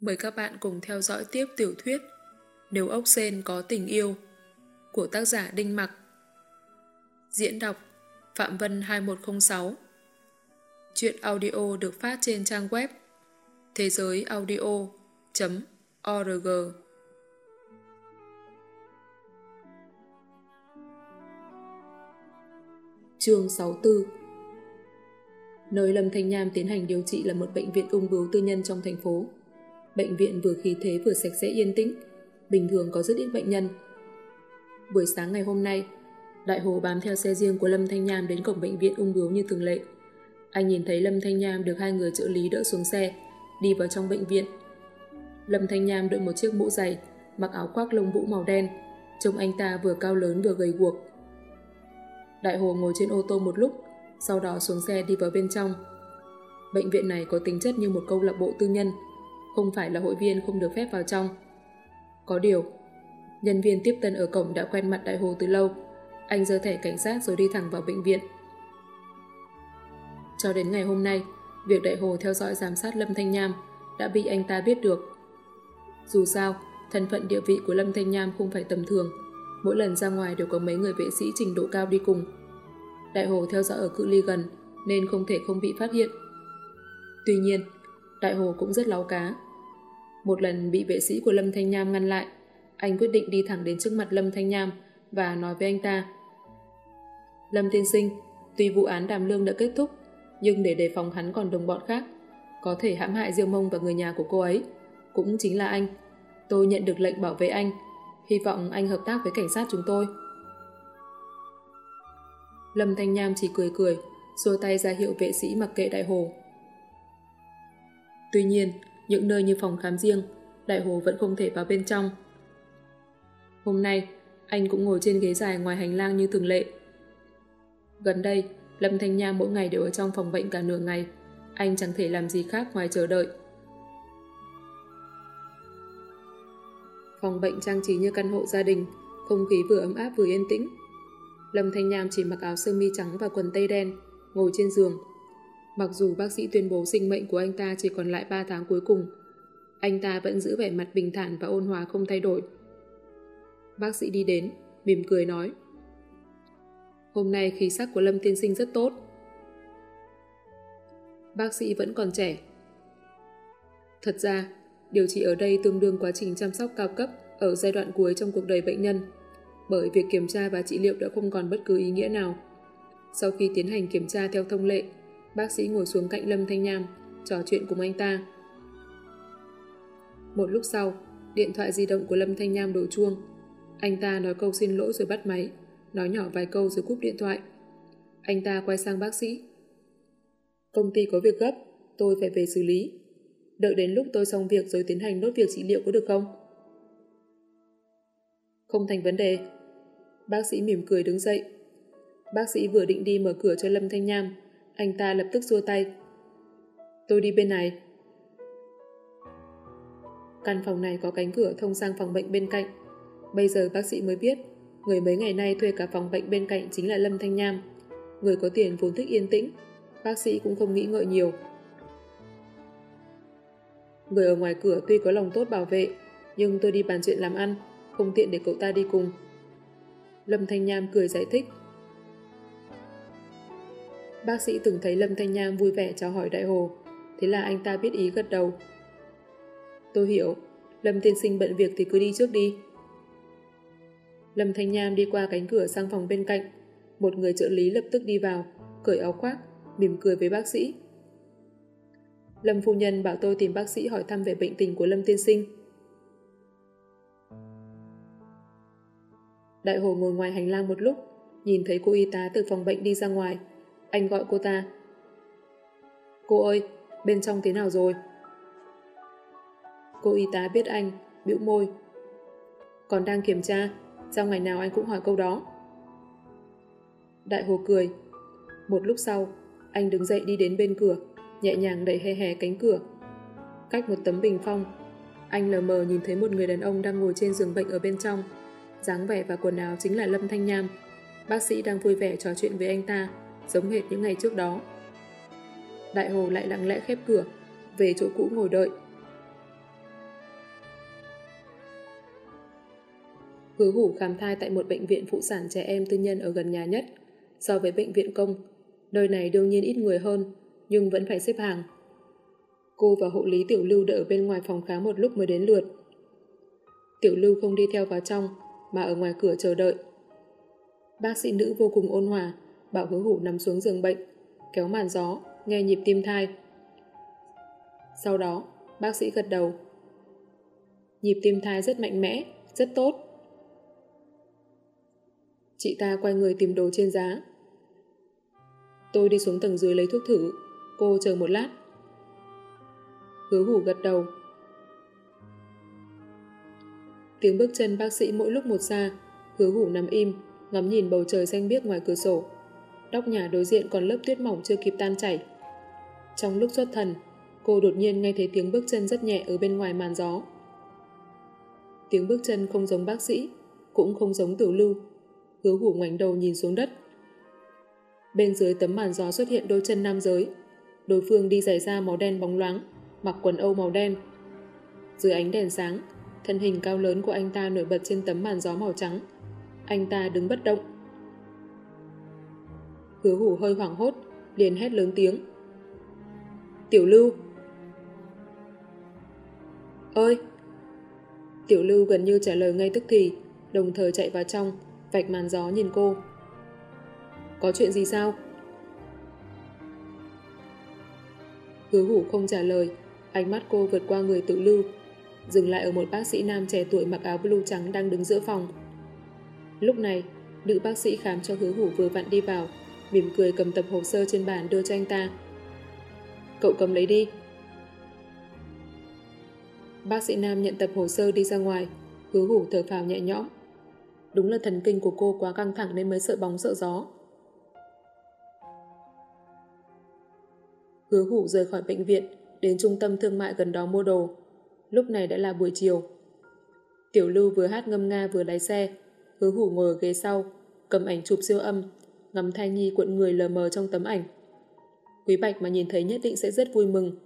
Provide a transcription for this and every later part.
Mời các bạn cùng theo dõi tiếp tiểu thuyết Nếu ốc sen có tình yêu của tác giả Đinh Mặc. Diễn đọc Phạm Vân 2106 Chuyện audio được phát trên trang web thế giới audio.org Chương 64 Nơi Lâm Thanh Nham tiến hành điều trị là một bệnh viện ung bướu tư nhân trong thành phố. Bệnh viện vừa khí thế vừa sạch sẽ yên tĩnh, bình thường có rất ít bệnh nhân. Buổi sáng ngày hôm nay, Đại Hồ bám theo xe riêng của Lâm Thanh Nham đến cổng bệnh viện ung bướu như thường lệ. Anh nhìn thấy Lâm Thanh Nham được hai người trợ lý đỡ xuống xe, đi vào trong bệnh viện. Lâm Thanh Nham đội một chiếc mũ dày, mặc áo khoác lông vũ màu đen, trông anh ta vừa cao lớn vừa gầy guộc. Đại Hồ ngồi trên ô tô một lúc, sau đó xuống xe đi vào bên trong. Bệnh viện này có tính chất như một câu lạc bộ tư nhân, không phải là hội viên không được phép vào trong. Có điều, nhân viên tiếp tân ở cổng đã quen mặt Đại Hồ từ lâu, anh giơ thẻ cảnh sát rồi đi thẳng vào bệnh viện. Cho đến ngày hôm nay, việc Đại Hồ theo dõi giám sát Lâm Thanh Nham đã bị anh ta biết được. Dù sao, thân phận địa vị của Lâm Thanh Nham không phải tầm thường, mỗi lần ra ngoài đều có mấy người vệ sĩ trình độ cao đi cùng. Đại Hồ theo dõi ở cự ly gần nên không thể không bị phát hiện. Tuy nhiên, Đại Hồ cũng rất láo cá. Một lần bị vệ sĩ của Lâm Thanh Nham ngăn lại, anh quyết định đi thẳng đến trước mặt Lâm Thanh Nham và nói với anh ta. Lâm tiên sinh, tuy vụ án đàm lương đã kết thúc, nhưng để đề phòng hắn còn đồng bọn khác, có thể hãm hại Diêu Mông và người nhà của cô ấy, cũng chính là anh. Tôi nhận được lệnh bảo vệ anh, hy vọng anh hợp tác với cảnh sát chúng tôi. Lâm Thanh Nham chỉ cười cười, xua tay ra hiệu vệ sĩ mặc kệ Đại Hồ. Tuy nhiên, những nơi như phòng khám riêng, Đại Hồ vẫn không thể vào bên trong. Hôm nay, anh cũng ngồi trên ghế dài ngoài hành lang như thường lệ. Gần đây, Lâm Thanh Nha mỗi ngày đều ở trong phòng bệnh cả nửa ngày. Anh chẳng thể làm gì khác ngoài chờ đợi. Phòng bệnh trang trí như căn hộ gia đình, không khí vừa ấm áp vừa yên tĩnh. Lâm Thanh Nham chỉ mặc áo sơ mi trắng và quần tây đen, ngồi trên giường. Mặc dù bác sĩ tuyên bố sinh mệnh của anh ta chỉ còn lại 3 tháng cuối cùng, anh ta vẫn giữ vẻ mặt bình thản và ôn hòa không thay đổi. Bác sĩ đi đến, mỉm cười nói. Hôm nay khí sắc của Lâm tiên sinh rất tốt. Bác sĩ vẫn còn trẻ. Thật ra, điều trị ở đây tương đương quá trình chăm sóc cao cấp ở giai đoạn cuối trong cuộc đời bệnh nhân bởi việc kiểm tra và trị liệu đã không còn bất cứ ý nghĩa nào. Sau khi tiến hành kiểm tra theo thông lệ, bác sĩ ngồi xuống cạnh Lâm Thanh Nham, trò chuyện cùng anh ta. Một lúc sau, điện thoại di động của Lâm Thanh Nham đổ chuông. Anh ta nói câu xin lỗi rồi bắt máy, nói nhỏ vài câu rồi cúp điện thoại. Anh ta quay sang bác sĩ. Công ty có việc gấp, tôi phải về xử lý. Đợi đến lúc tôi xong việc rồi tiến hành nốt việc trị liệu có được không? Không thành vấn đề, Bác sĩ mỉm cười đứng dậy. Bác sĩ vừa định đi mở cửa cho Lâm Thanh Nham, anh ta lập tức xua tay. Tôi đi bên này. Căn phòng này có cánh cửa thông sang phòng bệnh bên cạnh. Bây giờ bác sĩ mới biết, người mấy ngày nay thuê cả phòng bệnh bên cạnh chính là Lâm Thanh Nham. Người có tiền vốn thích yên tĩnh, bác sĩ cũng không nghĩ ngợi nhiều. Người ở ngoài cửa tuy có lòng tốt bảo vệ, nhưng tôi đi bàn chuyện làm ăn, không tiện để cậu ta đi cùng. Lâm Thanh Nham cười giải thích. Bác sĩ từng thấy Lâm Thanh Nham vui vẻ chào hỏi Đại Hồ, thế là anh ta biết ý gật đầu. Tôi hiểu, Lâm tiên sinh bận việc thì cứ đi trước đi. Lâm Thanh Nham đi qua cánh cửa sang phòng bên cạnh, một người trợ lý lập tức đi vào, cởi áo khoác, mỉm cười với bác sĩ. Lâm phu nhân bảo tôi tìm bác sĩ hỏi thăm về bệnh tình của Lâm tiên sinh. Đại hồ ngồi ngoài hành lang một lúc, nhìn thấy cô y tá từ phòng bệnh đi ra ngoài. Anh gọi cô ta. Cô ơi, bên trong thế nào rồi? Cô y tá biết anh, bĩu môi. Còn đang kiểm tra, sao ngày nào anh cũng hỏi câu đó? Đại hồ cười. Một lúc sau, anh đứng dậy đi đến bên cửa, nhẹ nhàng đẩy he hé cánh cửa. Cách một tấm bình phong, anh lờ mờ nhìn thấy một người đàn ông đang ngồi trên giường bệnh ở bên trong dáng vẻ và quần áo chính là Lâm Thanh Nham. Bác sĩ đang vui vẻ trò chuyện với anh ta, giống hệt những ngày trước đó. Đại Hồ lại lặng lẽ khép cửa, về chỗ cũ ngồi đợi. Hứa hủ khám thai tại một bệnh viện phụ sản trẻ em tư nhân ở gần nhà nhất, so với bệnh viện công. Nơi này đương nhiên ít người hơn, nhưng vẫn phải xếp hàng. Cô và hộ lý Tiểu Lưu đợi bên ngoài phòng khám một lúc mới đến lượt. Tiểu Lưu không đi theo vào trong, mà ở ngoài cửa chờ đợi. Bác sĩ nữ vô cùng ôn hòa, bảo hứa hủ nằm xuống giường bệnh, kéo màn gió, nghe nhịp tim thai. Sau đó, bác sĩ gật đầu. Nhịp tim thai rất mạnh mẽ, rất tốt. Chị ta quay người tìm đồ trên giá. Tôi đi xuống tầng dưới lấy thuốc thử, cô chờ một lát. Hứa hủ gật đầu. Tiếng bước chân bác sĩ mỗi lúc một xa, hứa hủ nằm im, ngắm nhìn bầu trời xanh biếc ngoài cửa sổ. Đóc nhà đối diện còn lớp tuyết mỏng chưa kịp tan chảy. Trong lúc xuất thần, cô đột nhiên nghe thấy tiếng bước chân rất nhẹ ở bên ngoài màn gió. Tiếng bước chân không giống bác sĩ, cũng không giống tiểu lưu. Hứa hủ ngoảnh đầu nhìn xuống đất. Bên dưới tấm màn gió xuất hiện đôi chân nam giới. Đối phương đi giày da màu đen bóng loáng, mặc quần âu màu đen. Dưới ánh đèn sáng, thân hình cao lớn của anh ta nổi bật trên tấm màn gió màu trắng. Anh ta đứng bất động. Hứa hủ hơi hoảng hốt, liền hét lớn tiếng. Tiểu lưu! Ơi! Tiểu lưu gần như trả lời ngay tức thì, đồng thời chạy vào trong, vạch màn gió nhìn cô. Có chuyện gì sao? Hứa hủ không trả lời, ánh mắt cô vượt qua người tự lưu, dừng lại ở một bác sĩ nam trẻ tuổi mặc áo blue trắng đang đứng giữa phòng. Lúc này, nữ bác sĩ khám cho hứa hủ vừa vặn đi vào, mỉm cười cầm tập hồ sơ trên bàn đưa cho anh ta. Cậu cầm lấy đi. Bác sĩ Nam nhận tập hồ sơ đi ra ngoài, hứa hủ thở phào nhẹ nhõm. Đúng là thần kinh của cô quá căng thẳng nên mới sợ bóng sợ gió. Hứa hủ rời khỏi bệnh viện, đến trung tâm thương mại gần đó mua đồ. Lúc này đã là buổi chiều. Tiểu lưu vừa hát ngâm nga vừa lái xe, hứa hủ ngồi ở ghế sau, cầm ảnh chụp siêu âm, ngắm thai nhi cuộn người lờ mờ trong tấm ảnh. Quý Bạch mà nhìn thấy nhất định sẽ rất vui mừng.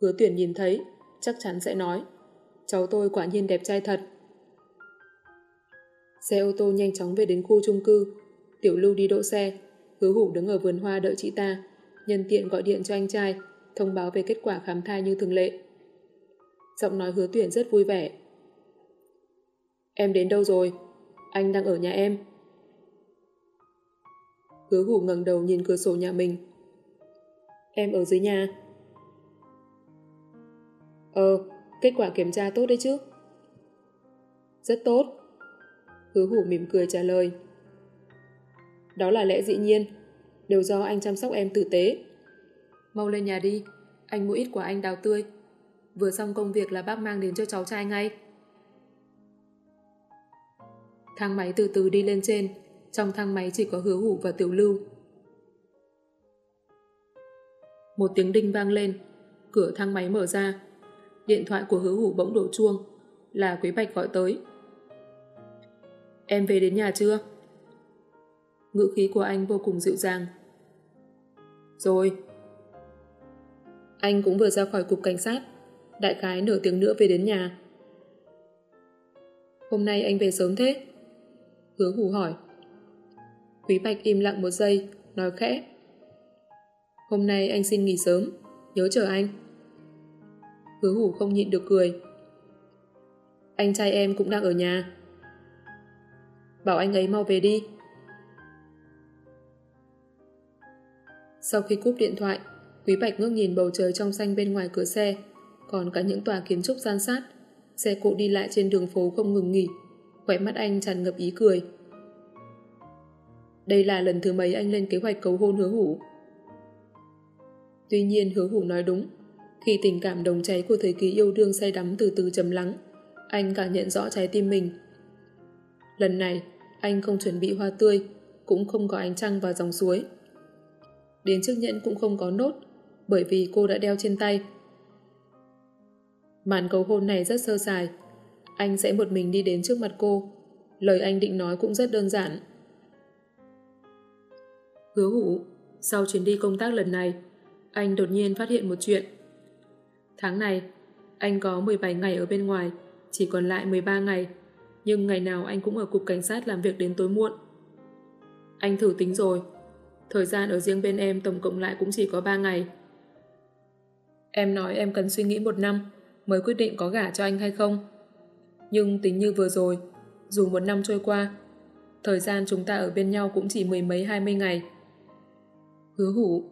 Hứa tuyển nhìn thấy, chắc chắn sẽ nói, cháu tôi quả nhiên đẹp trai thật. Xe ô tô nhanh chóng về đến khu chung cư, tiểu lưu đi đỗ xe, hứa hủ đứng ở vườn hoa đợi chị ta, nhân tiện gọi điện cho anh trai, thông báo về kết quả khám thai như thường lệ. Giọng nói hứa tuyển rất vui vẻ. Em đến đâu rồi? Anh đang ở nhà em. Hứa hủ ngẩng đầu nhìn cửa sổ nhà mình. Em ở dưới nhà. Ờ, kết quả kiểm tra tốt đấy chứ. Rất tốt. Hứa hủ mỉm cười trả lời. Đó là lẽ dĩ nhiên, đều do anh chăm sóc em tử tế. Mau lên nhà đi, anh mua ít quả anh đào tươi. Vừa xong công việc là bác mang đến cho cháu trai ngay. Thang máy từ từ đi lên trên, trong thang máy chỉ có hứa hủ và tiểu lưu. Một tiếng đinh vang lên, cửa thang máy mở ra. Điện thoại của hứa hủ bỗng đổ chuông, là Quý Bạch gọi tới. Em về đến nhà chưa? Ngữ khí của anh vô cùng dịu dàng. Rồi. Anh cũng vừa ra khỏi cục cảnh sát, đại khái nửa tiếng nữa về đến nhà. Hôm nay anh về sớm thế? Hứa hủ hỏi. Quý Bạch im lặng một giây, nói khẽ. Hôm nay anh xin nghỉ sớm, nhớ chờ anh. Hứa hủ không nhịn được cười. Anh trai em cũng đang ở nhà. Bảo anh ấy mau về đi. Sau khi cúp điện thoại, Quý Bạch ngước nhìn bầu trời trong xanh bên ngoài cửa xe, còn cả những tòa kiến trúc gian sát. Xe cộ đi lại trên đường phố không ngừng nghỉ, khỏe mắt anh tràn ngập ý cười. Đây là lần thứ mấy anh lên kế hoạch cầu hôn hứa hủ. Tuy nhiên hứa hủ nói đúng, khi tình cảm đồng cháy của thời kỳ yêu đương say đắm từ từ chầm lắng, anh càng nhận rõ trái tim mình. Lần này, anh không chuẩn bị hoa tươi, cũng không có ánh trăng và dòng suối. Đến chiếc nhẫn cũng không có nốt, bởi vì cô đã đeo trên tay. Màn cầu hôn này rất sơ sài. Anh sẽ một mình đi đến trước mặt cô. Lời anh định nói cũng rất đơn giản. Hứa hủ, sau chuyến đi công tác lần này, anh đột nhiên phát hiện một chuyện. Tháng này, anh có 17 ngày ở bên ngoài, chỉ còn lại 13 ngày. nhưng ngày nào anh cũng ở cục cảnh sát làm việc đến tối muộn. Anh thử tính rồi, thời gian ở riêng bên em tổng cộng lại cũng chỉ có 3 ngày. Em nói em cần suy nghĩ một năm mới quyết định có gả cho anh hay không. Nhưng tính như vừa rồi, dù một năm trôi qua, thời gian chúng ta ở bên nhau cũng chỉ mười mấy hai mươi ngày. Hứa hủ,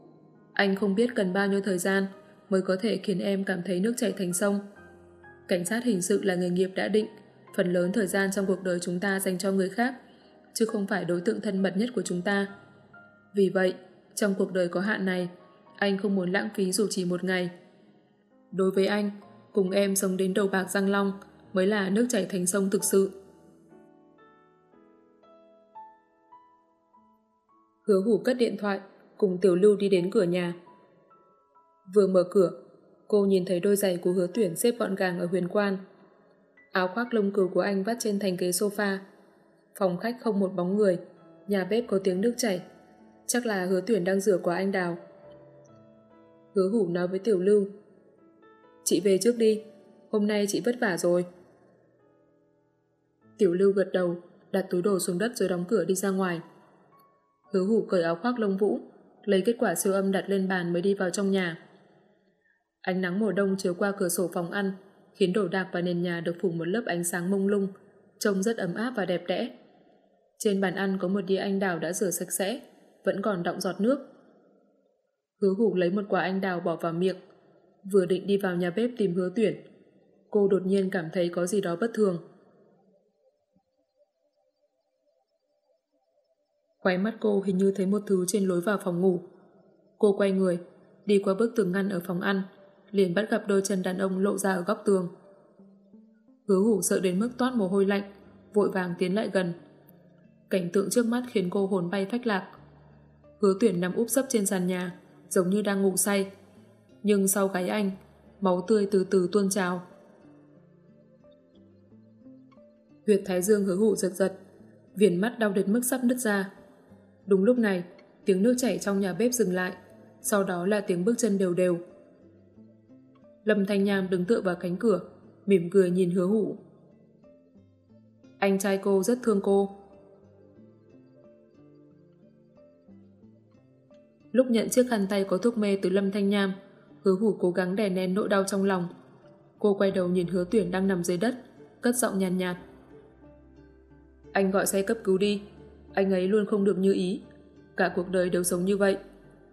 anh không biết cần bao nhiêu thời gian mới có thể khiến em cảm thấy nước chảy thành sông. Cảnh sát hình sự là nghề nghiệp đã định, phần lớn thời gian trong cuộc đời chúng ta dành cho người khác, chứ không phải đối tượng thân mật nhất của chúng ta. Vì vậy, trong cuộc đời có hạn này, anh không muốn lãng phí dù chỉ một ngày. Đối với anh, cùng em sống đến đầu bạc răng long mới là nước chảy thành sông thực sự. Hứa hủ cất điện thoại, cùng Tiểu Lưu đi đến cửa nhà. Vừa mở cửa, cô nhìn thấy đôi giày của hứa tuyển xếp gọn gàng ở huyền quan. Áo khoác lông cừu của anh vắt trên thành ghế sofa. Phòng khách không một bóng người, nhà bếp có tiếng nước chảy. Chắc là hứa tuyển đang rửa quả anh đào. Hứa hủ nói với Tiểu Lưu. Chị về trước đi, hôm nay chị vất vả rồi. Tiểu Lưu gật đầu, đặt túi đồ xuống đất rồi đóng cửa đi ra ngoài. Hứa hủ cởi áo khoác lông vũ, lấy kết quả siêu âm đặt lên bàn mới đi vào trong nhà. Ánh nắng mùa đông chiếu qua cửa sổ phòng ăn, khiến đồ đạc và nền nhà được phủ một lớp ánh sáng mông lung, trông rất ấm áp và đẹp đẽ. Trên bàn ăn có một đĩa anh đào đã rửa sạch sẽ, vẫn còn đọng giọt nước. Hứa hủ lấy một quả anh đào bỏ vào miệng, vừa định đi vào nhà bếp tìm hứa tuyển. Cô đột nhiên cảm thấy có gì đó bất thường. Quay mắt cô hình như thấy một thứ trên lối vào phòng ngủ. Cô quay người, đi qua bức tường ngăn ở phòng ăn, liền bắt gặp đôi chân đàn ông lộ ra ở góc tường. Hứa hủ sợ đến mức toát mồ hôi lạnh, vội vàng tiến lại gần. Cảnh tượng trước mắt khiến cô hồn bay phách lạc. Hứa tuyển nằm úp sấp trên sàn nhà, giống như đang ngủ say. Nhưng sau gáy anh, máu tươi từ từ tuôn trào. Huyệt thái dương hứa hủ giật giật, viền mắt đau đến mức sắp nứt ra. Đúng lúc này, tiếng nước chảy trong nhà bếp dừng lại, sau đó là tiếng bước chân đều đều. Lâm Thanh Nham đứng tựa vào cánh cửa, mỉm cười nhìn hứa hủ. Anh trai cô rất thương cô. Lúc nhận chiếc khăn tay có thuốc mê từ Lâm Thanh Nham, hứa hủ cố gắng đè nén nỗi đau trong lòng. Cô quay đầu nhìn hứa tuyển đang nằm dưới đất, cất giọng nhàn nhạt, nhạt. Anh gọi xe cấp cứu đi, anh ấy luôn không được như ý. Cả cuộc đời đều sống như vậy.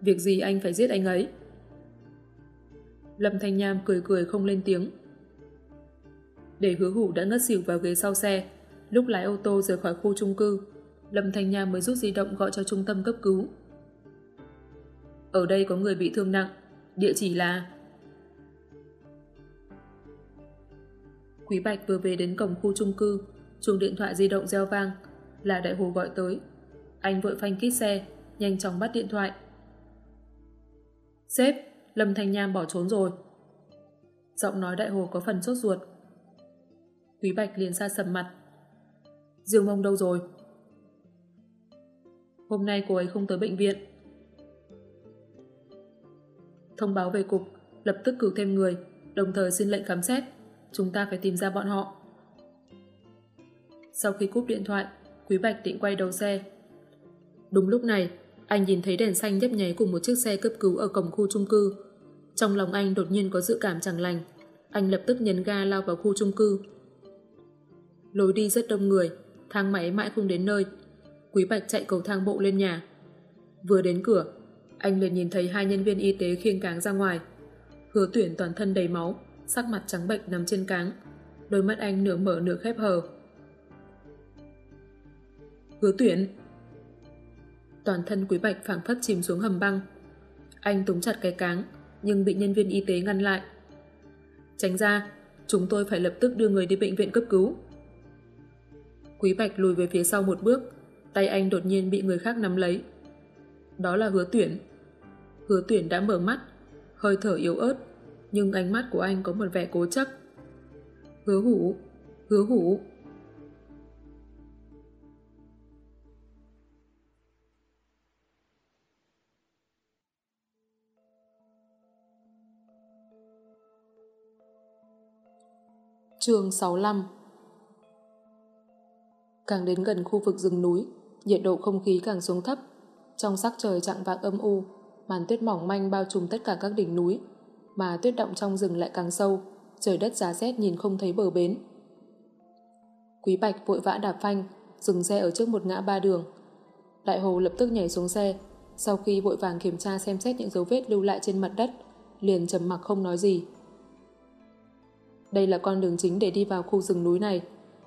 Việc gì anh phải giết anh ấy? Lâm Thanh Nham cười cười không lên tiếng. Để hứa hủ đã ngất xỉu vào ghế sau xe. Lúc lái ô tô rời khỏi khu chung cư, Lâm Thanh Nham mới rút di động gọi cho trung tâm cấp cứu. Ở đây có người bị thương nặng, địa chỉ là... Quý Bạch vừa về đến cổng khu chung cư, chuông điện thoại di động reo vang, là đại hồ gọi tới. Anh vội phanh kít xe, nhanh chóng bắt điện thoại. Sếp, Lâm Thanh Nham bỏ trốn rồi. Giọng nói đại hồ có phần sốt ruột. Quý Bạch liền xa sầm mặt. Dương Mông đâu rồi? Hôm nay cô ấy không tới bệnh viện. Thông báo về cục, lập tức cử thêm người, đồng thời xin lệnh khám xét. Chúng ta phải tìm ra bọn họ. Sau khi cúp điện thoại, Quý Bạch định quay đầu xe. Đúng lúc này, anh nhìn thấy đèn xanh nhấp nháy cùng một chiếc xe cấp cứu ở cổng khu chung cư. Trong lòng anh đột nhiên có dự cảm chẳng lành. Anh lập tức nhấn ga lao vào khu chung cư. Lối đi rất đông người, thang máy mãi không đến nơi. Quý Bạch chạy cầu thang bộ lên nhà. Vừa đến cửa, anh liền nhìn thấy hai nhân viên y tế khiêng cáng ra ngoài. Hứa tuyển toàn thân đầy máu, sắc mặt trắng bệnh nằm trên cáng. Đôi mắt anh nửa mở nửa khép hờ. Hứa tuyển. Toàn thân quý bạch phảng phất chìm xuống hầm băng. Anh túng chặt cái cáng, nhưng bị nhân viên y tế ngăn lại. Tránh ra, chúng tôi phải lập tức đưa người đi bệnh viện cấp cứu. Quý bạch lùi về phía sau một bước, tay anh đột nhiên bị người khác nắm lấy. Đó là hứa tuyển. Hứa tuyển đã mở mắt, hơi thở yếu ớt, nhưng ánh mắt của anh có một vẻ cố chấp. Hứa hủ, hứa hủ. Chương 65 Càng đến gần khu vực rừng núi, nhiệt độ không khí càng xuống thấp. Trong sắc trời chạng vạng âm u, màn tuyết mỏng manh bao trùm tất cả các đỉnh núi, mà tuyết động trong rừng lại càng sâu, trời đất giá rét nhìn không thấy bờ bến. Quý Bạch vội vã đạp phanh, dừng xe ở trước một ngã ba đường. Đại Hồ lập tức nhảy xuống xe, sau khi vội vàng kiểm tra xem xét những dấu vết lưu lại trên mặt đất, liền trầm mặc không nói gì. Đây là con đường chính để đi vào khu rừng núi này.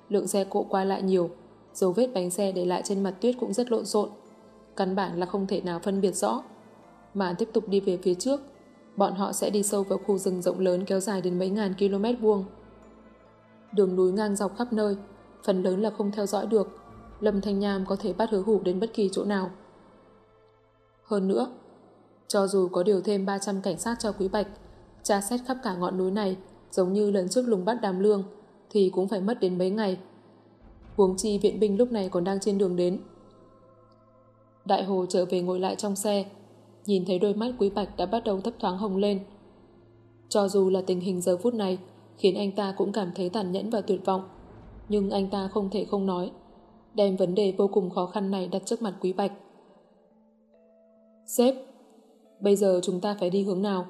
Lượng xe cộ qua lại nhiều, dấu vết bánh xe để lại trên mặt tuyết cũng rất lộn xộn. Căn bản là không thể nào phân biệt rõ. Mà tiếp tục đi về phía trước, bọn họ sẽ đi sâu vào khu rừng rộng lớn kéo dài đến mấy ngàn km vuông. Đường núi ngang dọc khắp nơi, phần lớn là không theo dõi được. Lâm Thanh Nham có thể bắt hứa hủ đến bất kỳ chỗ nào. Hơn nữa, cho dù có điều thêm 300 cảnh sát cho Quý Bạch, tra xét khắp cả ngọn núi này giống như lần trước lùng bắt đàm lương thì cũng phải mất đến mấy ngày. Huống chi viện binh lúc này còn đang trên đường đến. Đại Hồ trở về ngồi lại trong xe, nhìn thấy đôi mắt Quý Bạch đã bắt đầu thấp thoáng hồng lên. Cho dù là tình hình giờ phút này khiến anh ta cũng cảm thấy tàn nhẫn và tuyệt vọng, nhưng anh ta không thể không nói, đem vấn đề vô cùng khó khăn này đặt trước mặt Quý Bạch. Sếp, bây giờ chúng ta phải đi hướng nào?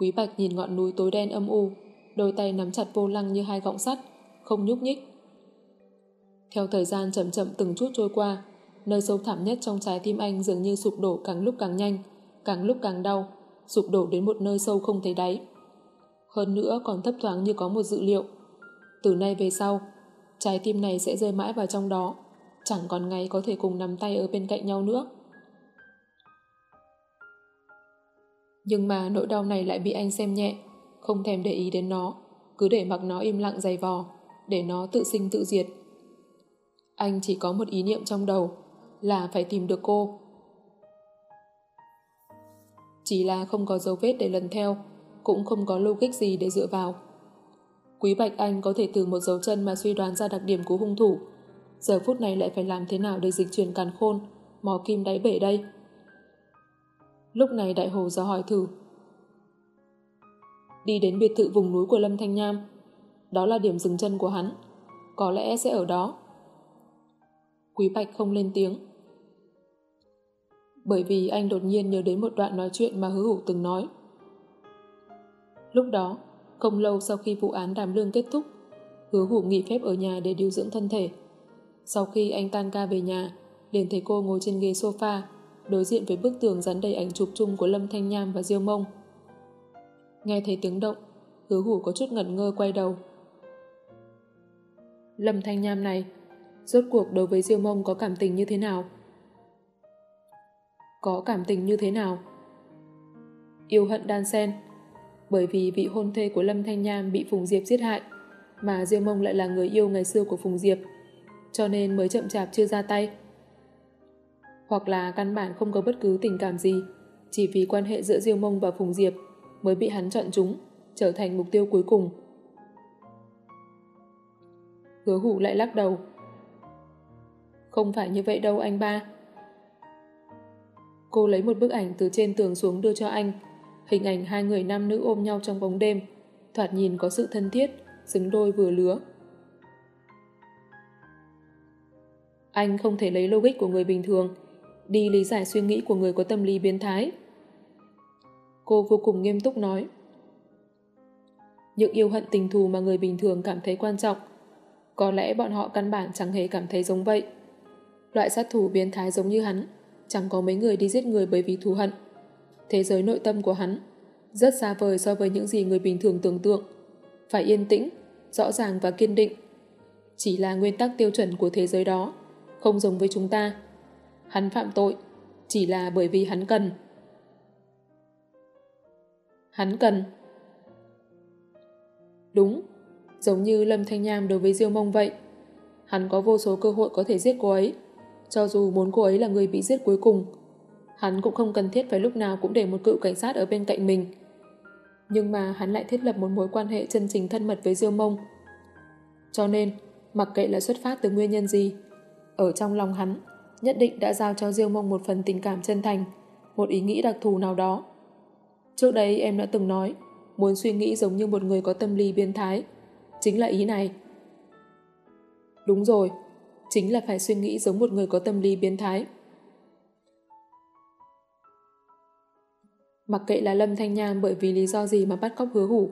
Quý Bạch nhìn ngọn núi tối đen âm u, đôi tay nắm chặt vô lăng như hai gọng sắt, không nhúc nhích. Theo thời gian chậm chậm từng chút trôi qua, nơi sâu thẳm nhất trong trái tim anh dường như sụp đổ càng lúc càng nhanh, càng lúc càng đau, sụp đổ đến một nơi sâu không thấy đáy. Hơn nữa còn thấp thoáng như có một dự liệu. Từ nay về sau, trái tim này sẽ rơi mãi vào trong đó, chẳng còn ngày có thể cùng nắm tay ở bên cạnh nhau nữa. Nhưng mà nỗi đau này lại bị anh xem nhẹ, không thèm để ý đến nó, cứ để mặc nó im lặng dày vò, để nó tự sinh tự diệt. Anh chỉ có một ý niệm trong đầu, là phải tìm được cô. Chỉ là không có dấu vết để lần theo, cũng không có logic gì để dựa vào. Quý Bạch Anh có thể từ một dấu chân mà suy đoán ra đặc điểm của hung thủ. Giờ phút này lại phải làm thế nào để dịch chuyển càn khôn, mò kim đáy bể đây? Lúc này đại hồ ra hỏi thử. Đi đến biệt thự vùng núi của Lâm Thanh Nham. Đó là điểm dừng chân của hắn. Có lẽ sẽ ở đó. Quý Bạch không lên tiếng. Bởi vì anh đột nhiên nhớ đến một đoạn nói chuyện mà hứa hủ từng nói. Lúc đó, không lâu sau khi vụ án đàm lương kết thúc, hứa hủ nghỉ phép ở nhà để điều dưỡng thân thể. Sau khi anh tan ca về nhà, liền thấy cô ngồi trên ghế sofa, đối diện với bức tường dán đầy ảnh chụp chung của Lâm Thanh Nham và Diêu Mông. Nghe thấy tiếng động, hứa hủ có chút ngẩn ngơ quay đầu. Lâm Thanh Nham này, rốt cuộc đối với Diêu Mông có cảm tình như thế nào? Có cảm tình như thế nào? Yêu hận đan sen, bởi vì vị hôn thê của Lâm Thanh Nham bị Phùng Diệp giết hại, mà Diêu Mông lại là người yêu ngày xưa của Phùng Diệp, cho nên mới chậm chạp chưa ra tay hoặc là căn bản không có bất cứ tình cảm gì, chỉ vì quan hệ giữa Diêu Mông và Phùng Diệp mới bị hắn chọn chúng, trở thành mục tiêu cuối cùng. Hứa hủ lại lắc đầu. Không phải như vậy đâu anh ba. Cô lấy một bức ảnh từ trên tường xuống đưa cho anh. Hình ảnh hai người nam nữ ôm nhau trong bóng đêm. Thoạt nhìn có sự thân thiết, xứng đôi vừa lứa. Anh không thể lấy logic của người bình thường đi lý giải suy nghĩ của người có tâm lý biến thái. Cô vô cùng nghiêm túc nói. Những yêu hận tình thù mà người bình thường cảm thấy quan trọng, có lẽ bọn họ căn bản chẳng hề cảm thấy giống vậy. Loại sát thủ biến thái giống như hắn, chẳng có mấy người đi giết người bởi vì thù hận. Thế giới nội tâm của hắn rất xa vời so với những gì người bình thường tưởng tượng. Phải yên tĩnh, rõ ràng và kiên định. Chỉ là nguyên tắc tiêu chuẩn của thế giới đó, không giống với chúng ta. Hắn phạm tội chỉ là bởi vì hắn cần. Hắn cần. Đúng, giống như Lâm Thanh Nham đối với Diêu Mông vậy. Hắn có vô số cơ hội có thể giết cô ấy, cho dù muốn cô ấy là người bị giết cuối cùng. Hắn cũng không cần thiết phải lúc nào cũng để một cựu cảnh sát ở bên cạnh mình. Nhưng mà hắn lại thiết lập một mối quan hệ chân chính thân mật với Diêu Mông. Cho nên, mặc kệ là xuất phát từ nguyên nhân gì, ở trong lòng hắn nhất định đã giao cho Diêu Mông một phần tình cảm chân thành, một ý nghĩ đặc thù nào đó. Trước đây em đã từng nói, muốn suy nghĩ giống như một người có tâm lý biến thái. Chính là ý này. Đúng rồi, chính là phải suy nghĩ giống một người có tâm lý biến thái. Mặc kệ là Lâm Thanh Nham bởi vì lý do gì mà bắt cóc hứa hủ,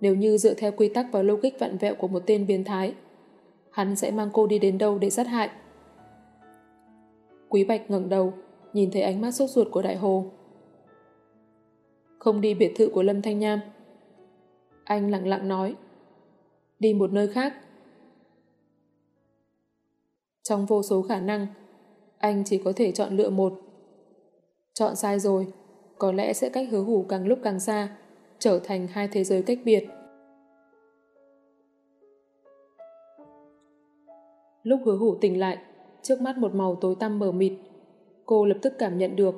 nếu như dựa theo quy tắc và logic vặn vẹo của một tên biến thái, hắn sẽ mang cô đi đến đâu để sát hại. Quý Bạch ngẩng đầu, nhìn thấy ánh mắt sốt ruột của Đại Hồ. Không đi biệt thự của Lâm Thanh Nham. Anh lặng lặng nói. Đi một nơi khác. Trong vô số khả năng, anh chỉ có thể chọn lựa một. Chọn sai rồi, có lẽ sẽ cách hứa hủ càng lúc càng xa, trở thành hai thế giới cách biệt. Lúc hứa hủ tỉnh lại, trước mắt một màu tối tăm mờ mịt. Cô lập tức cảm nhận được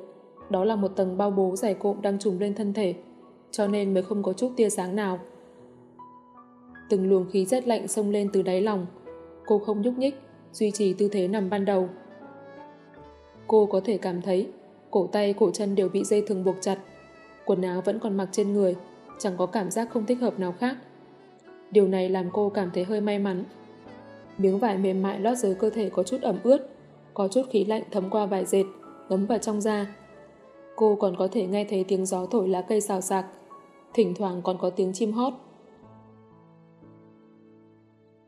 đó là một tầng bao bố dày cộm đang trùm lên thân thể, cho nên mới không có chút tia sáng nào. Từng luồng khí rét lạnh xông lên từ đáy lòng. Cô không nhúc nhích, duy trì tư thế nằm ban đầu. Cô có thể cảm thấy cổ tay, cổ chân đều bị dây thừng buộc chặt. Quần áo vẫn còn mặc trên người, chẳng có cảm giác không thích hợp nào khác. Điều này làm cô cảm thấy hơi may mắn. Miếng vải mềm mại lót dưới cơ thể có chút ẩm ướt, có chút khí lạnh thấm qua vải dệt, ngấm vào trong da. Cô còn có thể nghe thấy tiếng gió thổi lá cây xào xạc, thỉnh thoảng còn có tiếng chim hót.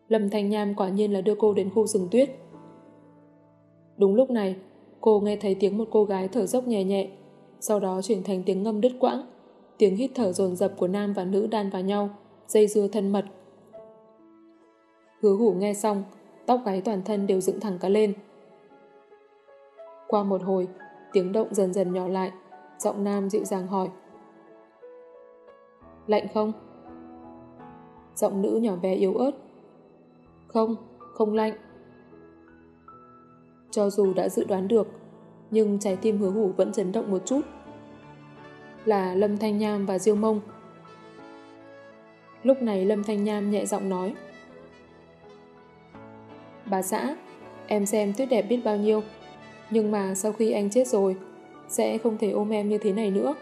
Lâm Thanh Nham quả nhiên là đưa cô đến khu rừng tuyết. Đúng lúc này, cô nghe thấy tiếng một cô gái thở dốc nhẹ nhẹ, sau đó chuyển thành tiếng ngâm đứt quãng, tiếng hít thở dồn dập của nam và nữ đan vào nhau, dây dưa thân mật. Hứa hủ nghe xong, tóc gáy toàn thân đều dựng thẳng cả lên. Qua một hồi, tiếng động dần dần nhỏ lại, giọng nam dịu dàng hỏi. Lạnh không? Giọng nữ nhỏ bé yếu ớt. Không, không lạnh. Cho dù đã dự đoán được, nhưng trái tim hứa hủ vẫn chấn động một chút. Là Lâm Thanh Nham và Diêu Mông. Lúc này Lâm Thanh Nham nhẹ giọng nói. Bà xã, em xem tuyết đẹp biết bao nhiêu, nhưng mà sau khi anh chết rồi, sẽ không thể ôm em như thế này nữa.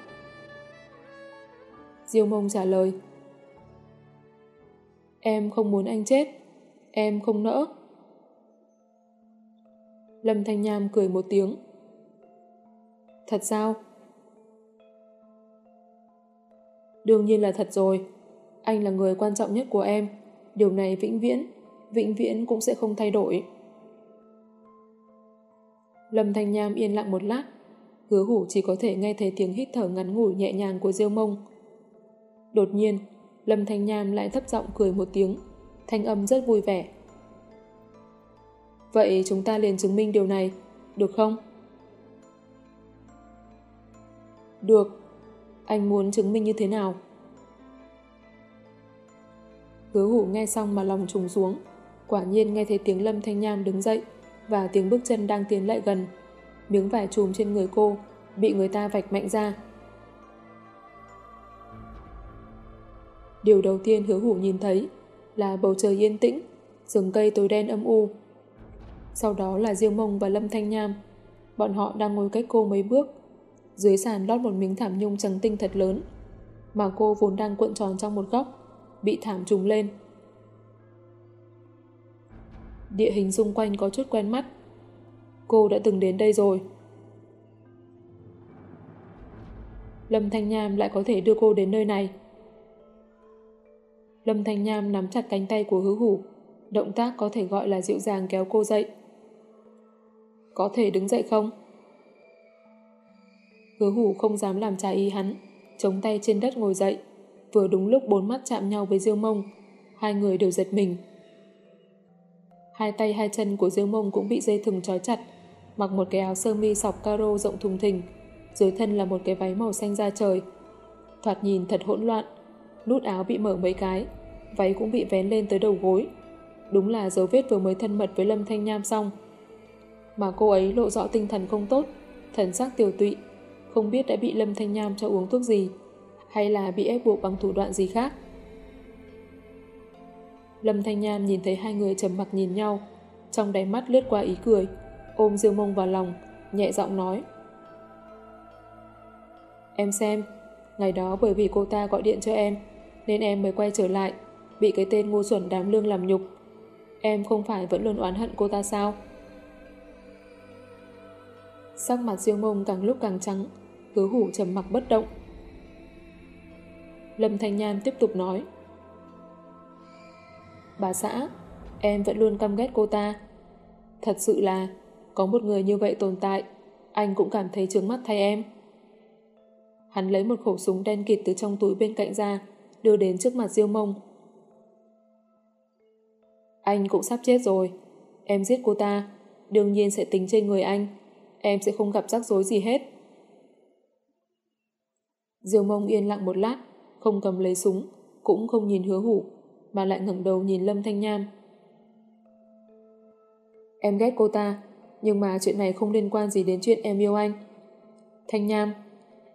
Diêu Mông trả lời. Em không muốn anh chết, em không nỡ. Lâm Thanh Nham cười một tiếng. Thật sao? Đương nhiên là thật rồi. Anh là người quan trọng nhất của em. Điều này vĩnh viễn, vĩnh viễn cũng sẽ không thay đổi. Lâm Thanh Nham yên lặng một lát. Hứa hủ chỉ có thể nghe thấy tiếng hít thở ngắn ngủi nhẹ nhàng của Diêu Mông. Đột nhiên, Lâm Thanh Nham lại thấp giọng cười một tiếng, thanh âm rất vui vẻ. Vậy chúng ta liền chứng minh điều này, được không? Được. Anh muốn chứng minh như thế nào? Hứa hủ nghe xong mà lòng trùng xuống. Quả nhiên nghe thấy tiếng Lâm Thanh Nham đứng dậy và tiếng bước chân đang tiến lại gần. Miếng vải trùm trên người cô bị người ta vạch mạnh ra. Điều đầu tiên hứa hủ nhìn thấy là bầu trời yên tĩnh, rừng cây tối đen âm u. Sau đó là Diêu Mông và Lâm Thanh Nham. Bọn họ đang ngồi cách cô mấy bước. Dưới sàn lót một miếng thảm nhung trắng tinh thật lớn. Mà cô vốn đang cuộn tròn trong một góc, bị thảm trùng lên. Địa hình xung quanh có chút quen mắt. Cô đã từng đến đây rồi. Lâm Thanh Nham lại có thể đưa cô đến nơi này. Lâm Thanh Nham nắm chặt cánh tay của hứa hủ, động tác có thể gọi là dịu dàng kéo cô dậy. Có thể đứng dậy không? Hứa hủ không dám làm trái ý hắn, chống tay trên đất ngồi dậy. Vừa đúng lúc bốn mắt chạm nhau với Diêu Mông, hai người đều giật mình. Hai tay hai chân của dương Mông cũng bị dây thừng trói chặt, mặc một cái áo sơ mi sọc caro rộng thùng thình, dưới thân là một cái váy màu xanh da trời. Thoạt nhìn thật hỗn loạn, nút áo bị mở mấy cái, váy cũng bị vén lên tới đầu gối. Đúng là dấu vết vừa mới thân mật với Lâm Thanh Nham xong. Mà cô ấy lộ rõ tinh thần không tốt, thần sắc tiểu tụy, không biết đã bị Lâm Thanh Nham cho uống thuốc gì, hay là bị ép buộc bằng thủ đoạn gì khác. Lâm Thanh Nham nhìn thấy hai người trầm mặc nhìn nhau, trong đáy mắt lướt qua ý cười, ôm Dương Mông vào lòng, nhẹ giọng nói. Em xem, ngày đó bởi vì cô ta gọi điện cho em, nên em mới quay trở lại, bị cái tên ngu xuẩn đám lương làm nhục. em không phải vẫn luôn oán hận cô ta sao? Sắc mặt Dương Mông càng lúc càng trắng, hứa hủ trầm mặc bất động. Lâm Thanh Nhan tiếp tục nói. Bà xã, em vẫn luôn căm ghét cô ta. Thật sự là, có một người như vậy tồn tại, anh cũng cảm thấy trướng mắt thay em. Hắn lấy một khẩu súng đen kịt từ trong túi bên cạnh ra, đưa đến trước mặt Diêu Mông. Anh cũng sắp chết rồi. Em giết cô ta, đương nhiên sẽ tính trên người anh. Em sẽ không gặp rắc rối gì hết. Diêu Mông yên lặng một lát, không cầm lấy súng, cũng không nhìn hứa hủ, mà lại ngẩng đầu nhìn Lâm Thanh Nham. Em ghét cô ta, nhưng mà chuyện này không liên quan gì đến chuyện em yêu anh. Thanh Nham,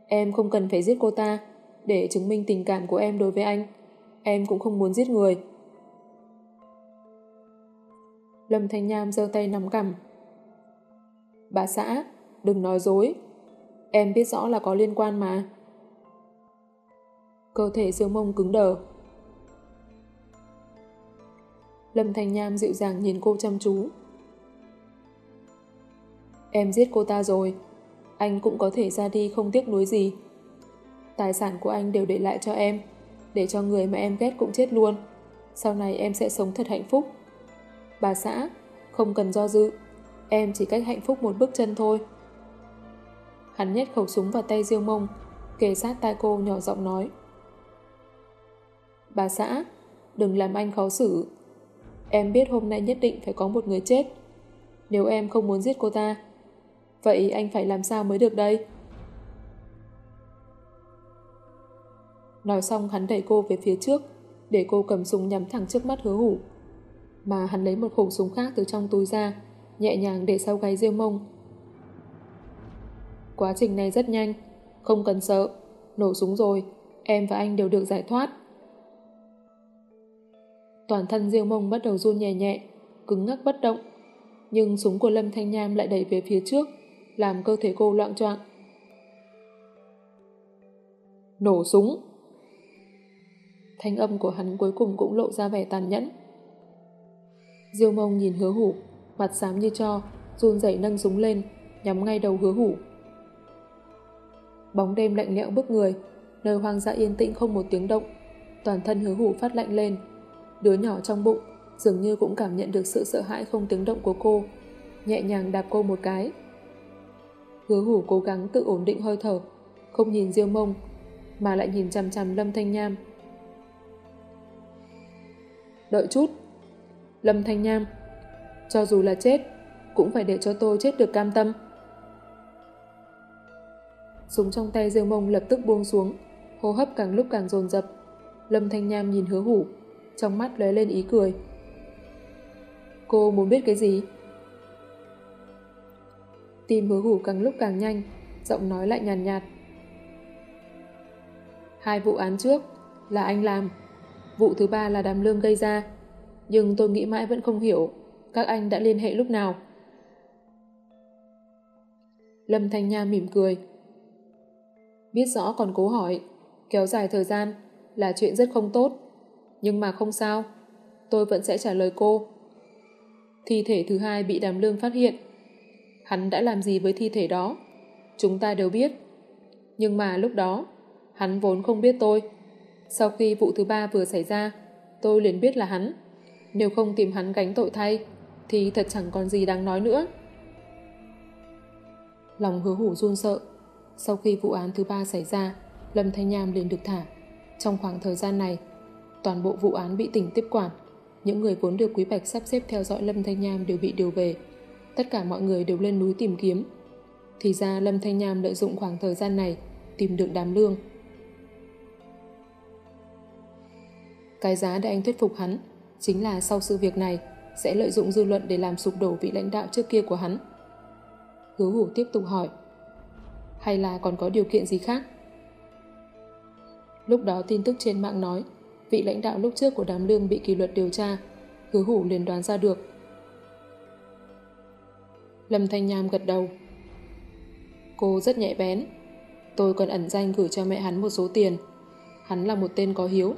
em không cần phải giết cô ta để chứng minh tình cảm của em đối với anh. Em cũng không muốn giết người. Lâm Thanh Nham giơ tay nắm cầm. Bà xã, đừng nói dối. Em biết rõ là có liên quan mà. Cơ thể Dương Mông cứng đờ. Lâm Thanh Nham dịu dàng nhìn cô chăm chú. Em giết cô ta rồi. Anh cũng có thể ra đi không tiếc nuối gì. Tài sản của anh đều để lại cho em, để cho người mà em ghét cũng chết luôn. Sau này em sẽ sống thật hạnh phúc. Bà xã, không cần do dự. Em chỉ cách hạnh phúc một bước chân thôi. Hắn nhét khẩu súng vào tay Diêu Mông, kề sát tai cô nhỏ giọng nói. Bà xã, đừng làm anh khó xử. Em biết hôm nay nhất định phải có một người chết. Nếu em không muốn giết cô ta, vậy anh phải làm sao mới được đây? Nói xong hắn đẩy cô về phía trước, để cô cầm súng nhắm thẳng trước mắt hứa hủ. Mà hắn lấy một khẩu súng khác từ trong túi ra, nhẹ nhàng để sau gáy riêng mông. Quá trình này rất nhanh, không cần sợ, nổ súng rồi, em và anh đều được giải thoát. Toàn thân diêu mông bắt đầu run nhẹ nhẹ, cứng ngắc bất động. Nhưng súng của Lâm Thanh Nham lại đẩy về phía trước, làm cơ thể cô loạn choạng. Nổ súng! Thanh âm của hắn cuối cùng cũng lộ ra vẻ tàn nhẫn. Diêu mông nhìn hứa hủ, mặt xám như cho, run rẩy nâng súng lên, nhắm ngay đầu hứa hủ. Bóng đêm lạnh lẽo bức người, nơi hoang dã yên tĩnh không một tiếng động, toàn thân hứa hủ phát lạnh lên. Đứa nhỏ trong bụng dường như cũng cảm nhận được sự sợ hãi không tiếng động của cô, nhẹ nhàng đạp cô một cái. Hứa hủ cố gắng tự ổn định hơi thở, không nhìn Diêu mông, mà lại nhìn chằm chằm Lâm Thanh Nham. Đợi chút. Lâm Thanh Nham. Cho dù là chết, cũng phải để cho tôi chết được cam tâm. Súng trong tay diêu Mông lập tức buông xuống, hô hấp càng lúc càng dồn dập. Lâm Thanh Nham nhìn hứa hủ, trong mắt lóe lên ý cười. Cô muốn biết cái gì? Tim hứa hủ càng lúc càng nhanh, giọng nói lại nhàn nhạt, nhạt. Hai vụ án trước là anh làm, vụ thứ ba là đàm lương gây ra. Nhưng tôi nghĩ mãi vẫn không hiểu các anh đã liên hệ lúc nào. Lâm Thanh Nha mỉm cười. Biết rõ còn cố hỏi, kéo dài thời gian là chuyện rất không tốt. Nhưng mà không sao, tôi vẫn sẽ trả lời cô. Thi thể thứ hai bị đàm lương phát hiện. Hắn đã làm gì với thi thể đó? Chúng ta đều biết. Nhưng mà lúc đó, hắn vốn không biết tôi. Sau khi vụ thứ ba vừa xảy ra, tôi liền biết là hắn. Nếu không tìm hắn gánh tội thay, thì thật chẳng còn gì đáng nói nữa. Lòng hứa hủ run sợ. Sau khi vụ án thứ ba xảy ra, Lâm Thanh Nham liền được thả. Trong khoảng thời gian này, toàn bộ vụ án bị tỉnh tiếp quản. Những người vốn được Quý Bạch sắp xếp theo dõi Lâm Thanh Nham đều bị điều về. Tất cả mọi người đều lên núi tìm kiếm. Thì ra Lâm Thanh Nham lợi dụng khoảng thời gian này tìm được đám lương. Cái giá để anh thuyết phục hắn chính là sau sự việc này sẽ lợi dụng dư luận để làm sụp đổ vị lãnh đạo trước kia của hắn. Hứa hủ tiếp tục hỏi, hay là còn có điều kiện gì khác? Lúc đó tin tức trên mạng nói vị lãnh đạo lúc trước của đám lương bị kỷ luật điều tra hứa hủ liền đoán ra được. Lâm Thanh Nham gật đầu. Cô rất nhạy bén. Tôi còn ẩn danh gửi cho mẹ hắn một số tiền. Hắn là một tên có hiếu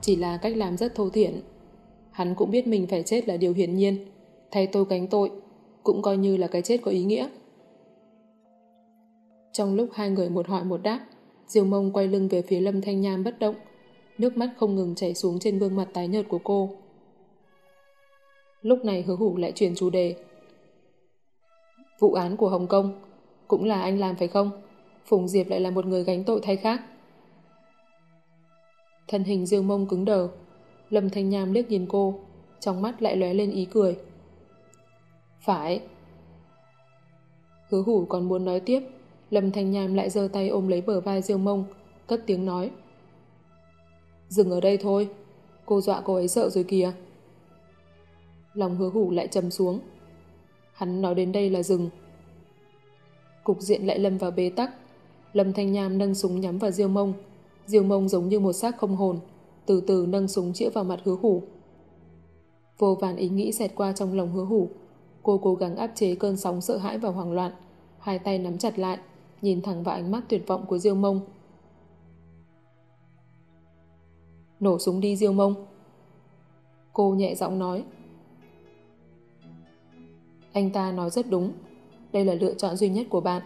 chỉ là cách làm rất thô thiển. Hắn cũng biết mình phải chết là điều hiển nhiên. Thay tôi cánh tội, cũng coi như là cái chết có ý nghĩa. Trong lúc hai người một hỏi một đáp, Diêu mông quay lưng về phía Lâm Thanh Nham bất động, nước mắt không ngừng chảy xuống trên gương mặt tái nhợt của cô. Lúc này hứa hủ lại chuyển chủ đề. Vụ án của Hồng Kông cũng là anh làm phải không? Phùng Diệp lại là một người gánh tội thay khác. Thân hình Dương mông cứng đờ, Lâm Thanh Nham liếc nhìn cô, trong mắt lại lóe lên ý cười. Phải. Hứa hủ còn muốn nói tiếp, Lâm Thanh Nham lại giơ tay ôm lấy bờ vai Dương mông, cất tiếng nói. Dừng ở đây thôi, cô dọa cô ấy sợ rồi kìa. Lòng hứa hủ lại trầm xuống. Hắn nói đến đây là dừng. Cục diện lại lâm vào bế tắc. Lâm Thanh Nham nâng súng nhắm vào Diêu mông. Diêu mông giống như một xác không hồn, từ từ nâng súng chĩa vào mặt hứa hủ. Vô vàn ý nghĩ xẹt qua trong lòng hứa hủ. Cô cố gắng áp chế cơn sóng sợ hãi và hoảng loạn. Hai tay nắm chặt lại, nhìn thẳng vào ánh mắt tuyệt vọng của Diêu mông. Nổ súng đi Diêu mông. Cô nhẹ giọng nói. Anh ta nói rất đúng. Đây là lựa chọn duy nhất của bạn.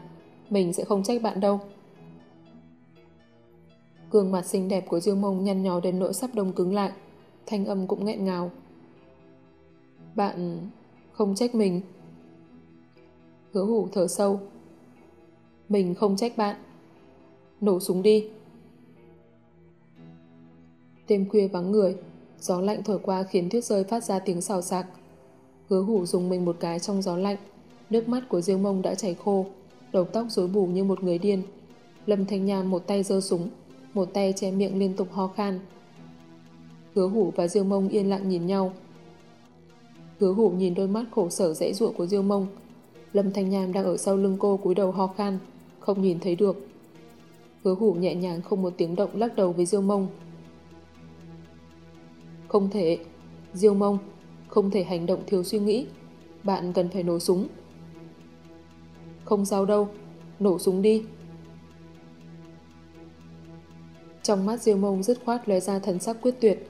Mình sẽ không trách bạn đâu. Gương mặt xinh đẹp của diêu Mông nhăn nhó đến nỗi sắp đông cứng lại. Thanh âm cũng nghẹn ngào. Bạn không trách mình. Hứa hủ thở sâu. Mình không trách bạn. Nổ súng đi. Đêm khuya vắng người, gió lạnh thổi qua khiến tuyết rơi phát ra tiếng xào xạc. Hứa hủ dùng mình một cái trong gió lạnh, nước mắt của Diêu Mông đã chảy khô, đầu tóc rối bù như một người điên. Lâm Thanh Nham một tay giơ súng, một tay che miệng liên tục ho khan. Hứa hủ và Diêu Mông yên lặng nhìn nhau. Hứa hủ nhìn đôi mắt khổ sở dễ dụa của Diêu Mông. Lâm Thanh Nham đang ở sau lưng cô cúi đầu ho khan, không nhìn thấy được. Hứa hủ nhẹ nhàng không một tiếng động lắc đầu với Diêu Mông. Không thể. Diêu Mông, không thể hành động thiếu suy nghĩ. Bạn cần phải nổ súng. Không sao đâu, nổ súng đi. Trong mắt Diêu Mông dứt khoát lóe ra thần sắc quyết tuyệt,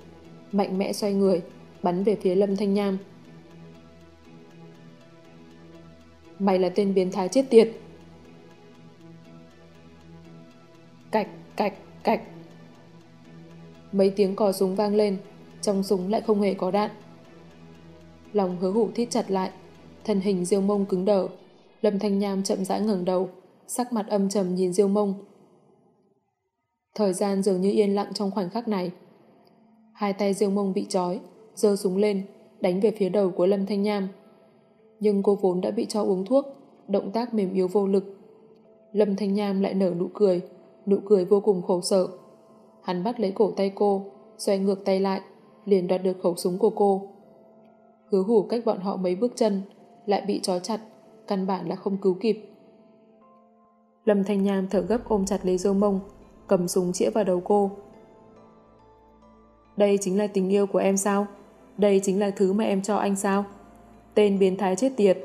mạnh mẽ xoay người, bắn về phía Lâm Thanh Nham. Mày là tên biến thái chết tiệt. Cạch, cạch, cạch. Mấy tiếng cò súng vang lên, trong súng lại không hề có đạn. Lòng hứa hủ thít chặt lại, thân hình Diêu Mông cứng đờ. Lâm Thanh Nham chậm rãi ngẩng đầu, sắc mặt âm trầm nhìn Diêu Mông. Thời gian dường như yên lặng trong khoảnh khắc này. Hai tay Diêu Mông bị trói, giơ súng lên, đánh về phía đầu của Lâm Thanh Nham. Nhưng cô vốn đã bị cho uống thuốc, động tác mềm yếu vô lực. Lâm Thanh Nham lại nở nụ cười, nụ cười vô cùng khổ sở. Hắn bắt lấy cổ tay cô, xoay ngược tay lại, liền đoạt được khẩu súng của cô. Hứa hủ cách bọn họ mấy bước chân, lại bị trói chặt, căn bản là không cứu kịp. Lâm Thanh Nham thở gấp ôm chặt lấy dâu mông, cầm súng chĩa vào đầu cô. Đây chính là tình yêu của em sao? Đây chính là thứ mà em cho anh sao? Tên biến thái chết tiệt.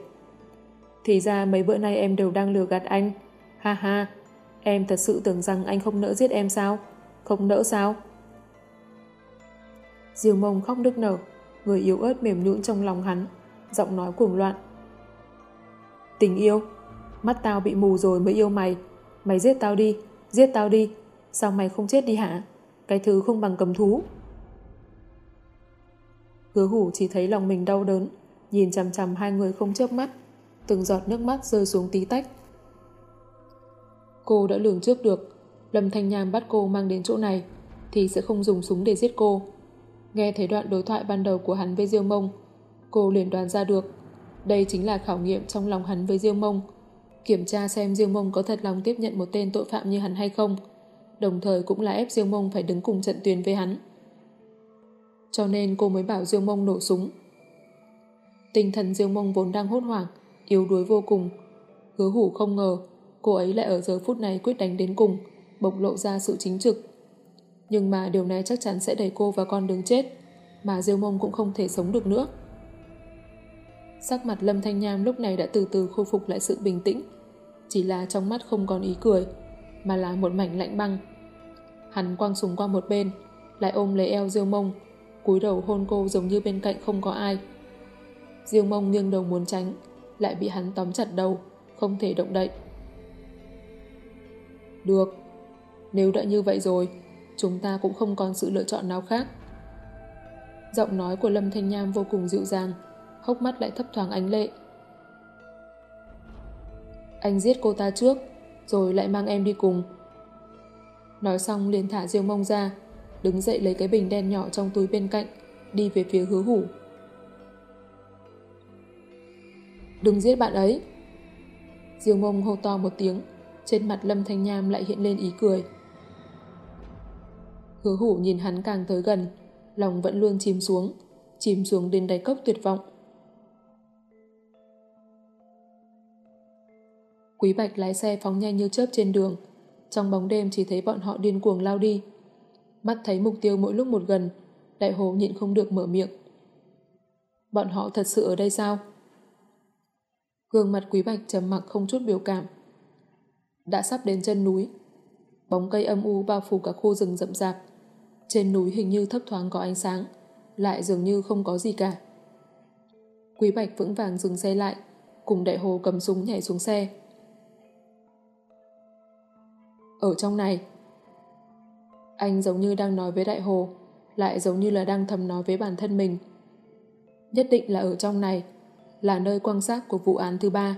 Thì ra mấy bữa nay em đều đang lừa gạt anh. Ha ha, em thật sự tưởng rằng anh không nỡ giết em sao? Không nỡ sao? Diêu mông khóc nức nở, người yếu ớt mềm nhũn trong lòng hắn, giọng nói cuồng loạn. Tình yêu, mắt tao bị mù rồi mới yêu mày, mày giết tao đi, giết tao đi, sao mày không chết đi hả? Cái thứ không bằng cầm thú. Hứa hủ chỉ thấy lòng mình đau đớn, nhìn chằm chằm hai người không chớp mắt, từng giọt nước mắt rơi xuống tí tách. Cô đã lường trước được, Lâm Thanh Nham bắt cô mang đến chỗ này, thì sẽ không dùng súng để giết cô. Nghe thấy đoạn đối thoại ban đầu của hắn với Diêu Mông, cô liền đoán ra được. Đây chính là khảo nghiệm trong lòng hắn với Diêu Mông. Kiểm tra xem Diêu Mông có thật lòng tiếp nhận một tên tội phạm như hắn hay không. Đồng thời cũng là ép Diêu Mông phải đứng cùng trận tuyến với hắn. Cho nên cô mới bảo Diêu Mông nổ súng. Tinh thần Diêu Mông vốn đang hốt hoảng, yếu đuối vô cùng. Hứa hủ không ngờ, cô ấy lại ở giờ phút này quyết đánh đến cùng, bộc lộ ra sự chính trực. Nhưng mà điều này chắc chắn sẽ đẩy cô vào con đường chết, mà Diêu Mông cũng không thể sống được nữa. Sắc mặt Lâm Thanh Nham lúc này đã từ từ khôi phục lại sự bình tĩnh, chỉ là trong mắt không còn ý cười, mà là một mảnh lạnh băng. Hắn quăng súng qua một bên, lại ôm lấy eo Diêu Mông, cúi đầu hôn cô giống như bên cạnh không có ai. Diêu mông nghiêng đầu muốn tránh, lại bị hắn tóm chặt đầu, không thể động đậy. Được, nếu đã như vậy rồi, chúng ta cũng không còn sự lựa chọn nào khác. Giọng nói của Lâm Thanh Nham vô cùng dịu dàng, hốc mắt lại thấp thoáng ánh lệ. Anh giết cô ta trước, rồi lại mang em đi cùng. Nói xong liền thả Diêu mông ra, đứng dậy lấy cái bình đen nhỏ trong túi bên cạnh, đi về phía hứa hủ. Đừng giết bạn ấy. Diêu mông hô to một tiếng, trên mặt Lâm Thanh Nham lại hiện lên ý cười. Hứa hủ nhìn hắn càng tới gần, lòng vẫn luôn chìm xuống, chìm xuống đến đáy cốc tuyệt vọng. Quý Bạch lái xe phóng nhanh như chớp trên đường, trong bóng đêm chỉ thấy bọn họ điên cuồng lao đi. Mắt thấy mục tiêu mỗi lúc một gần, đại hồ nhịn không được mở miệng. Bọn họ thật sự ở đây sao? Gương mặt Quý Bạch trầm mặc không chút biểu cảm. Đã sắp đến chân núi. Bóng cây âm u bao phủ cả khu rừng rậm rạp. Trên núi hình như thấp thoáng có ánh sáng, lại dường như không có gì cả. Quý Bạch vững vàng dừng xe lại, cùng đại hồ cầm súng nhảy xuống xe. Ở trong này, anh giống như đang nói với đại hồ, lại giống như là đang thầm nói với bản thân mình. Nhất định là ở trong này, là nơi quan sát của vụ án thứ ba.